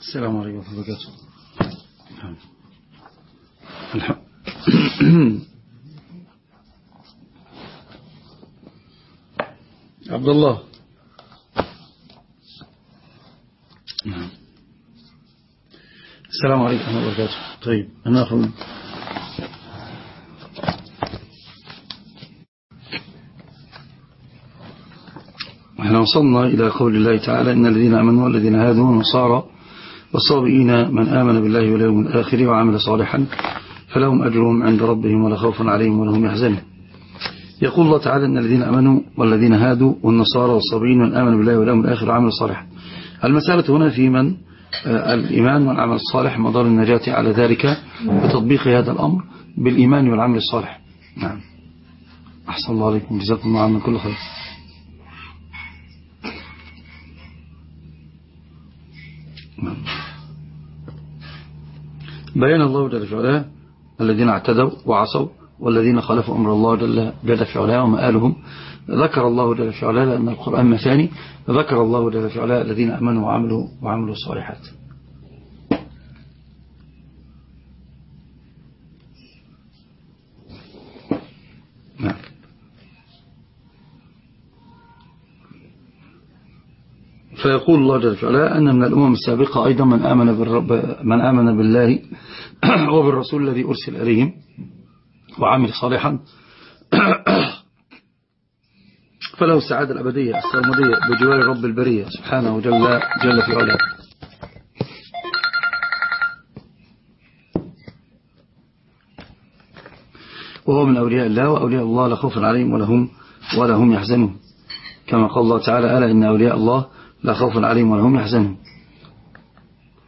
السلام عليكم ورحمة الله وبركاته. عبد الله السلام عليكم ورحمة الله وبركاته. طيب أنا أخذ إحنا وصلنا إلى قول الله تعالى إن الذين أمنوا والذين هادوا والنصارى والصابئين من آمن بالله واليوم الآخر وعمل صالحا فلهم أجرهم عند ربهم ولا خوف عليهم ولا هم يحزنون. يقول الله تعالى أن الذين أمنوا والذين هادوا والنصارى والصابئين من آمن بالله واليوم الآخر وعمل صالحا. المسألة هنا في من؟ الإيمان والعمل الصالح مدار النجاة على ذلك بتطبيق هذا الأمر بالإيمان والعمل الصالح. نعم. أحسن الله عليكم. جزاكم الله عنا. كل خير. بيان الله جل في الذين اعتدوا وعصوا والذين خالفوا أمر الله جل, جل في علاه ومآلهم ذكر الله جل في علاه لأن القرآن مثاني ذكر الله جل في علاه الذين أمنوا وعملوا, وعملوا الصالحات نعم فيقول الله جل وعلا أن من الأمم السابقة أيضا من آمن, بالرب من آمن بالله وبالرسول الذي أرسل إليهم وعمل صالحا. فله السعادة الأبدية السرمدية بجوار رب البرية سبحانه جل, جل في علاه. وهو من أولياء الله وأولياء الله لا خوف عليهم ولا هم, ولا هم يحزنون. كما قال الله تعالى ألا إن أولياء الله لا خوف عليهم ولا هم يحزنون.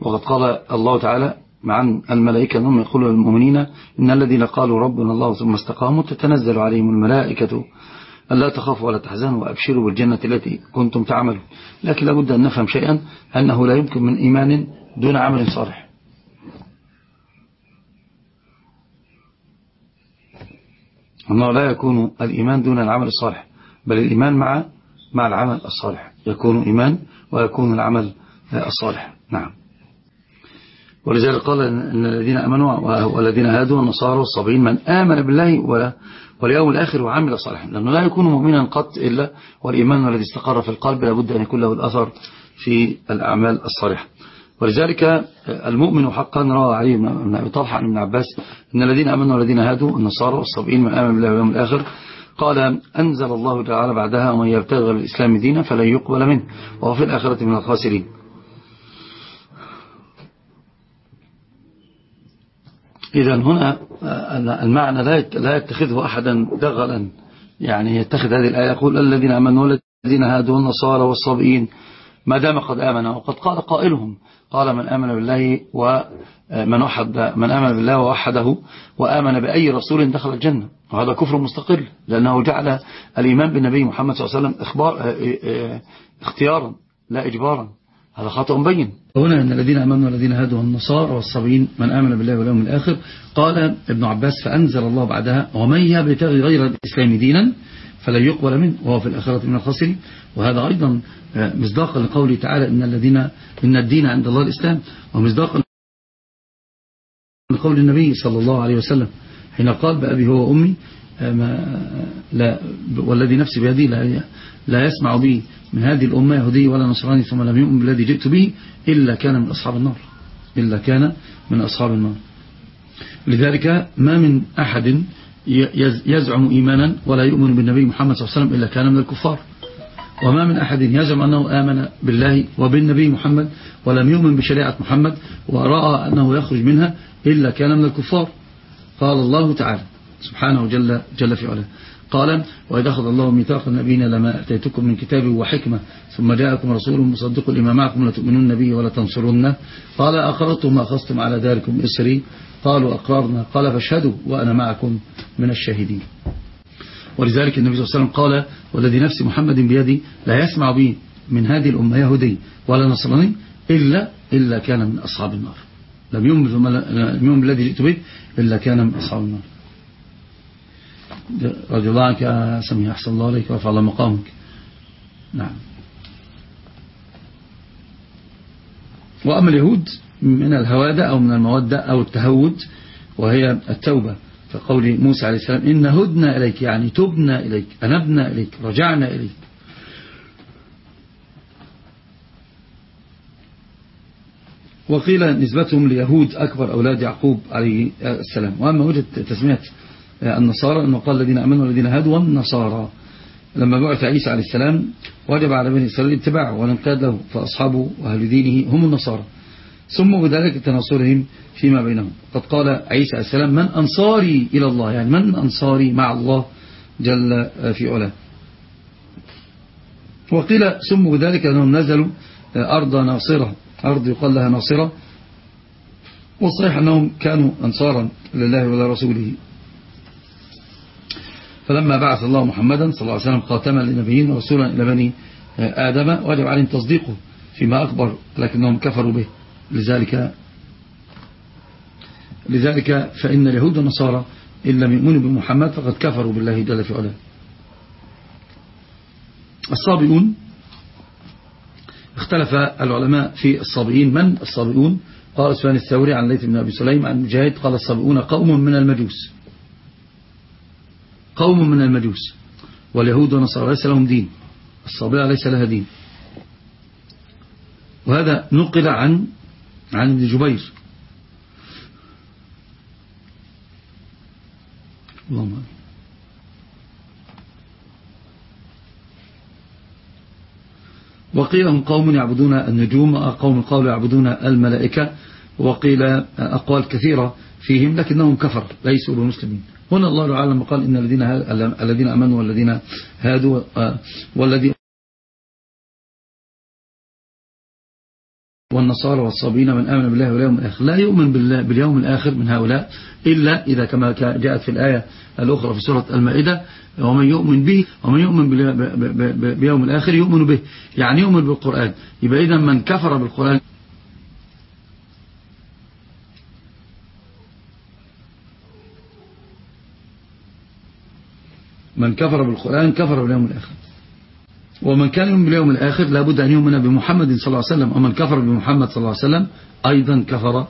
وقد قال الله تعالى عن الملائكة أنهم يقولوا للمؤمنين إن الذين قالوا ربنا الله ثم استقاموا تتنزل عليهم الملائكة ألا تخافوا ولا تحزنوا وأبشروا بالجنة التي كنتم تعملوا لكن لابد أن نفهم شيئا أنه لا يمكن من إيمان دون عمل صالح. أنه لا يكون الإيمان دون العمل الصالح بل الإيمان مع مع العمل الصالح. يكون إيمان ويكون العمل الصالح. نعم. ولذلك قال أن الذين أمنوا والذين هادوا النصارى والصابين من آمن بالله واليوم الآخر وعمل صالحا. لأنه لا يكون مؤمنا قط إلا والإيمان الذي استقر في القلب لابد أن يكون له الأثر في الأعمال الصالحة. ولذلك المؤمن حقا روى عليه بن أبي طلحة عن ابن عباس أن الذين أمنوا والذين هادوا النصارى والصابئين من آمن بالله واليوم الآخر قال أنزل الله تعالى بعدها ومن يبتغي الإسلام دينا فلن يقبل منه وهو في الآخرة من الخاسرين. إذا هنا المعنى لا يتخذه أحدا دغلا. يعني يتخذ هذه الآية يقول الذين أمنوا والذين هادوا النصارى والصابئين ما دام قد آمنوا وقد قال قائلهم. قال من آمن بالله ومن وحد من آمن بالله ووحده وآمن بأي رسول دخل الجنة. وهذا كفر مستقل لأنه جعل الإيمان بالنبي محمد صلى الله عليه وسلم إخبار اختيارا لا إجبارا. هذا خطأ بين هنا أن الذين أمنوا والذين هادوا النصارى والصابئين من آمن بالله واليوم الآخر قال ابن عباس فأنزل الله بعدها ومن يبتغي غير الإسلام دينا فلن يقبل منه وهو في الآخرة من الخاسرين. وهذا أيضا مصداقا لقوله تعالى إن الذين إن الدين عند الله الإسلام. ومصداقا لقول النبي صلى الله عليه وسلم حين قال بأبي هو وأمي ما لا والذي نفسي بيدي لا, لا يسمع بي من هذه الأمة يهودي ولا نصراني ثم لم يؤمن بالذي جئت به إلا كان من أصحاب النار إلا كان من أصحاب النار. لذلك ما من أحد يزعم إيمانا ولا يؤمن بالنبي محمد صلى الله عليه وسلم إلا كان من الكفار. وما من أحد يزعم أنه آمن بالله وبالنبي محمد ولم يؤمن بشريعة محمد ورأى أنه يخرج منها إلا كان من الكفار. قال الله تعالى سبحانه جل, جل في علاه. قال وإذا أخذ الله ميثاق النبيين لما أتيتكم من كتاب وحكمة ثم جاءكم رسول مصدق لما معكم لتؤمنون النبي ولا تنصرونه قال أقررتم ما أخذتم على ذلكم إسري. قالوا أقررنا. قال فاشهدوا وأنا معكم من الشاهدين. ولذلك النبي صلى الله عليه وسلم قال والذي نفس محمد بيدي لا يسمع بي من هذه الأمة يهودي ولا نصراني إلا, إلا كان من أصحاب النار. لم يؤمن بالذي جئت به إلا كان من أصحاب النار. رضي الله عنك سمي أحسن الله عليك ورفع الله مقامك. نعم. وأما اليهود من الهوادة أو من المودة أو التهود وهي التوبة فقول موسى عليه السلام إن هدنا إليك يعني تبنا إليك أنبنا إليك رجعنا إليك. وقيل نسبتهم ليهود أكبر أولاد يعقوب عليه السلام. وأما وجد تسمية النصارى أنه قال الذين أمنوا والذين هادوا والنصارى. لما بعث عيسى عليه السلام وجب على بني إسرائيل اتباعه والانقياد له فأصحابه وأهل دينه هم النصارى. سموا بذلك تناصرهم فيما بينهم. قد قال عيسى عليه السلام من أنصاري إلى الله؟ يعني من أنصاري مع الله جل في علاه. وقيل سموا بذلك أنهم نزلوا أرض ناصرة أرض يقال لها ناصرة. والصحيح أنهم كانوا أنصارا لله ولرسوله فلما بعث الله محمدا صلى الله عليه وسلم خاتما للنبيين ورسولا إلى بني آدم وجب عليهم تصديقه فيما أخبر لكنهم كفروا به. لذلك لذلك فإن اليهود والنصارى إن لم يؤمنوا بمحمد فقد كفروا بالله جل في علاه الصابئون اختلف العلماء في الصابئين. من الصابئون؟ قال سفيان الثوري عن ليث بن أبي سليم عن مجاهد قال الصابئون قوم من المجوس. قوم من المجوس. واليهود والنصارى ليس لهم دين. الصابئة ليس لها دين. وهذا نقل عن عن ابن جبير. اللهم وقيل هم قوم يعبدون النجوم قوم قالوا يعبدون الملائكة وقيل أقوال كثيرة فيهم لكنهم كفر ليسوا بمسلمين. هنا الله تعالى قال إن الذين الذين أمنوا والذين هادوا والذين والنصارى والصابين من آمن بالله واليوم الآخر. لا يؤمن باليوم الآخر من هؤلاء إلا إذا كما جاءت في الآية الأخرى في سورة المائدة ومن يؤمن به ومن يؤمن بيوم الآخر يؤمن به. يعني يؤمن بالقرآن. يبقى إذا من كفر بالقرآن من كفر بالقرآن كفر باليوم الآخر. ومن كان يؤمن باليوم الآخر لابد أن يؤمن بمحمد صلى الله عليه وسلم. ومن كفر بمحمد صلى الله عليه وسلم أيضا كفر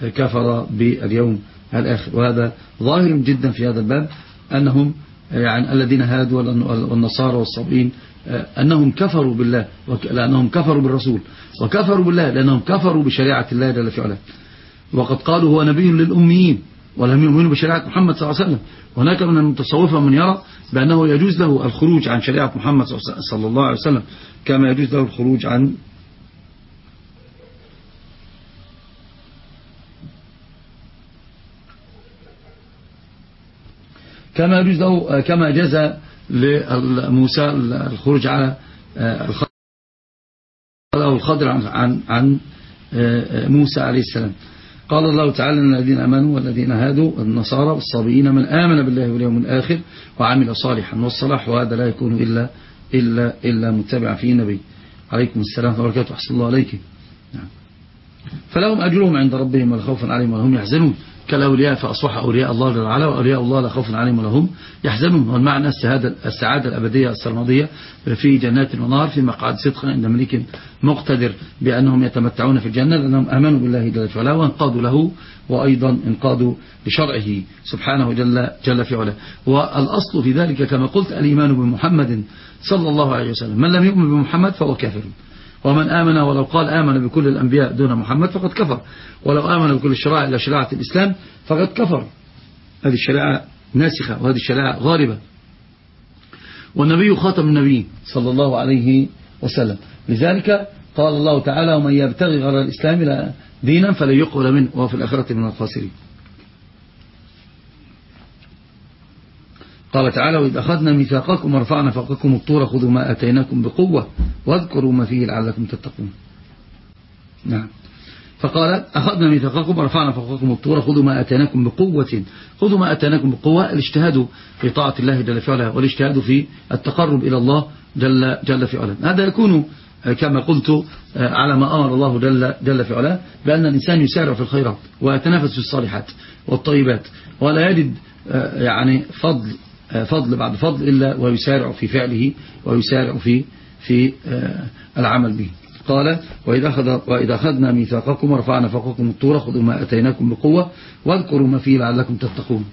كفر باليوم الآخر. وهذا ظاهر جدا في هذا الباب أنهم يعني الذين هادوا والنصارى والصابئين أنهم كفروا بالله لأنهم كفروا بالرسول وكفروا بالله لأنهم كفروا بشريعة الله جل في علاه. وقد قالوا هو نبي للأميين. ولم يؤمنوا بشريعة محمد صلى الله عليه وسلم. هناك من المتصوفة من يرى بأنه يجوز له الخروج عن شريعة محمد صلى الله عليه وسلم كما يجوز له الخروج عن كما يجوز له كما جاز لموسى الخروج على الخضر عن عن عن موسى عليه السلام. قال الله تعالى الذين آمنوا والذين هادوا النصارى والصابئين من آمن بالله واليوم الآخر وعمل صالحا والصلاح وهذا لا يكون إلا إلا إلا متبع فيه النبي. عليكم السلام وبركاته. أحسن الله عليك نعم. فلهم أجرهم عند ربهم ولا خوف عليهم ولا هم يحزنون. كالأولياء فأصبح أولياء الله جل وعلا وأولياء الله لا خوف عليهم ولا هم يحزنون. والمعنى السعادة, السعادة الأبدية السرمدية في جنات ونار في مقعد صدق عند ملك مقتدر بأنهم يتمتعون في الجنة لأنهم آمنوا بالله جل وعلا وانقادوا له وأيضا انقادوا لشرعه سبحانه جل, جل في علا والأصل في ذلك كما قلت الإيمان بمحمد صلى الله عليه وسلم. من لم يؤمن بمحمد فهو كافر. ومن آمن ولو قال آمن بكل الأنبياء دون محمد فقد كفر. ولو آمن بكل الشرائع إلى شريعة الإسلام فقد كفر. هذه الشريعة ناسخة وهذه الشريعة غالبة والنبي خاتم النبي صلى الله عليه وسلم. لذلك قال الله تعالى ومن يبتغي غير الإسلام دينا فلن يقبل منه وهو في الآخرة من الخاسرين. قال تعالى وإذ أخذنا ميثاقكم ورفعنا فوقكم الطور خذوا ما أتيناكم بقوة واذكروا ما فيه لعلكم تتقون. نعم. فقال أخذنا ميثاقكم ورفعنا فوقكم الطور خذوا ما أتيناكم بقوة. خذوا ما أتيناكم بقوة الاجتهاد في طاعة الله جل في علاه والاجتهاد في التقرب إلى الله جل, جل في علاه. هذا يكون كما قلت على ما أمر الله جل, جل في علاه بأن الإنسان يسارع في الخيرات ويتنافس في الصالحات والطيبات ولا يجد يعني فضل فضل بعد فضل إلا ويسارع في فعله ويسارع في في العمل به. قال وإذا, أخذ وإذا أخذنا ميثاقكم ورفعنا فوقكم الطور خذوا ما أتيناكم بقوة واذكروا ما فيه لعلكم تتقون.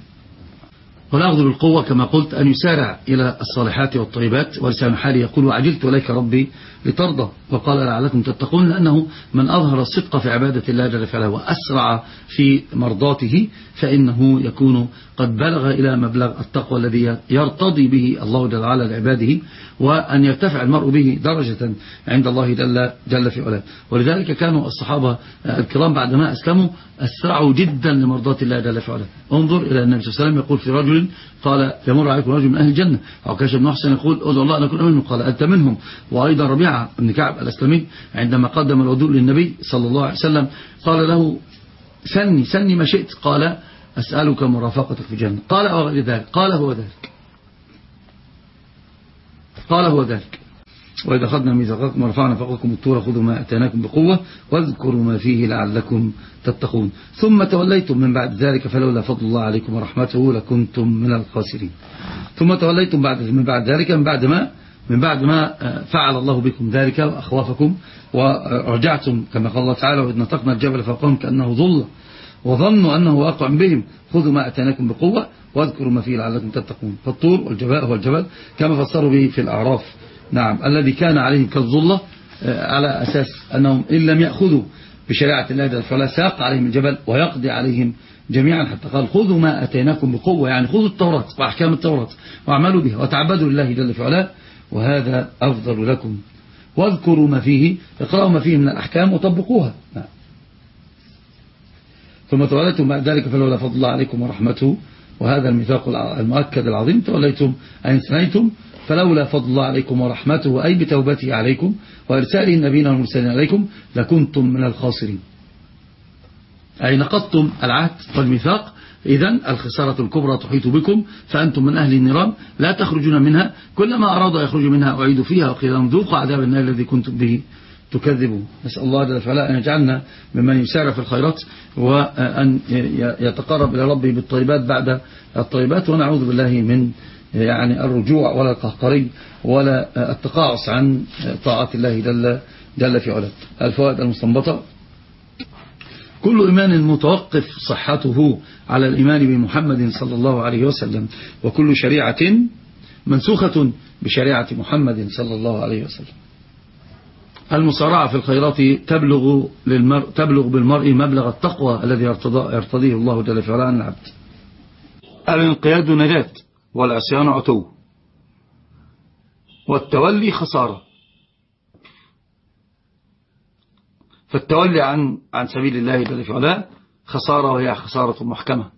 والأخذ بالقوة كما قلت أن يسارع إلى الصالحات والطيبات ولسان حالي يقول وعجلت إليك ربي لترضى وقال لعلكم تتقون لأنه من أظهر الصدق في عبادة الله جل وعلا وأسرع في مرضاته فإنه يكون قد بلغ إلى مبلغ التقوى الذي يرتضي به الله جل وعلا لعباده وأن يرتفع المرء به درجة عند الله جل, جل في علاه. ولذلك كانوا الصحابة الكرام بعدما أسلموا أسرعوا جدا لمرضات الله جل في علاه انظر إلى النبي صلى الله عليه وسلم يقول في رجل قال يمر عليكم رجل من أهل الجنة. عكاش بن محسن يقول أدعو الله أن أكون منهم قال أنت منهم. وأيضا ربيعة بن كعب الأسلمي عندما قدم الوضوء للنبي صلى الله عليه وسلم قال له سني سني ما شئت. قال أسألك مرافقتك في الجنة قال أو غير ذلك. قال هو ذلك. قال هو ذلك. وإذا أخذنا ميثاقكم ورفعنا فوقكم الطور خذوا ما أتيناكم بقوة واذكروا ما فيه لعلكم تتقون. ثم توليتم من بعد ذلك فلولا فضل الله عليكم ورحمته لكنتم من الخاسرين. ثم توليتم بعد من بعد ذلك من بعد ما من بعد ما فعل الله بكم ذلك وأخوافكم ورجعتم كما قال الله تعالى وإذ نطقنا الجبل فوقهم كأنه ظل وظنوا أنه واقع بهم. خذوا ما أتيناكم بقوة واذكروا ما فيه لعلكم تتقون. فالطور والجبل هو الجبل كما فسروا به في الأعراف. نعم الذي كان عليهم كالظلة آه، على أساس أنهم إن لم يأخذوا بشريعة الله جل وعلا ساق عليهم الجبل ويقضي عليهم جميعا حتى قال خذوا ما أتيناكم بقوة يعني خذوا التوراة وأحكام التوراة واعملوا بها وتعبدوا لله جل وعلا وهذا أفضل لكم واذكروا ما فيه اقرأوا ما فيه من الأحكام وطبقوها نعم. ثم توليتم ذلك فلولا فضل الله عليكم ورحمته وهذا الميثاق المؤكد العظيم توليتم أن سنيتم فلولا فضل الله عليكم ورحمته أي بتوبته عليكم وإرساله النبيين والمرسلين عليكم لكنتم من الخاسرين. أي نقضتم العهد والميثاق إذا الخسارة الكبرى تحيط بكم فأنتم من أهل النيران لا تخرجون منها كلما أرادوا يخرجوا منها أعيدوا فيها وقيل لهم ذوقوا عذاب النار الذي كنتم به تكذبوا نسأل الله جل وعلا أن يجعلنا ممن يسارع في الخيرات وأن يتقرب إلى ربه بالطيبات بعد الطيبات ونعوذ بالله من يعني الرجوع ولا القهقري ولا التقاعس عن طاعة الله جل, جل في علاه. الفوائد المستنبطة. كل إيمان متوقف صحته على الإيمان بمحمد صلى الله عليه وسلم وكل شريعة منسوخة بشريعة محمد صلى الله عليه وسلم. المسارعة في الخيرات تبلغ, للمر تبلغ بالمرء مبلغ التقوى الذي يرتضيه الله جل في عن العبد. الانقياد نجاة. والعصيان عتو. والتولي خسارة. فالتولي عن عن سبيل الله جل في علاه خسارة وهي خسارة محكمة.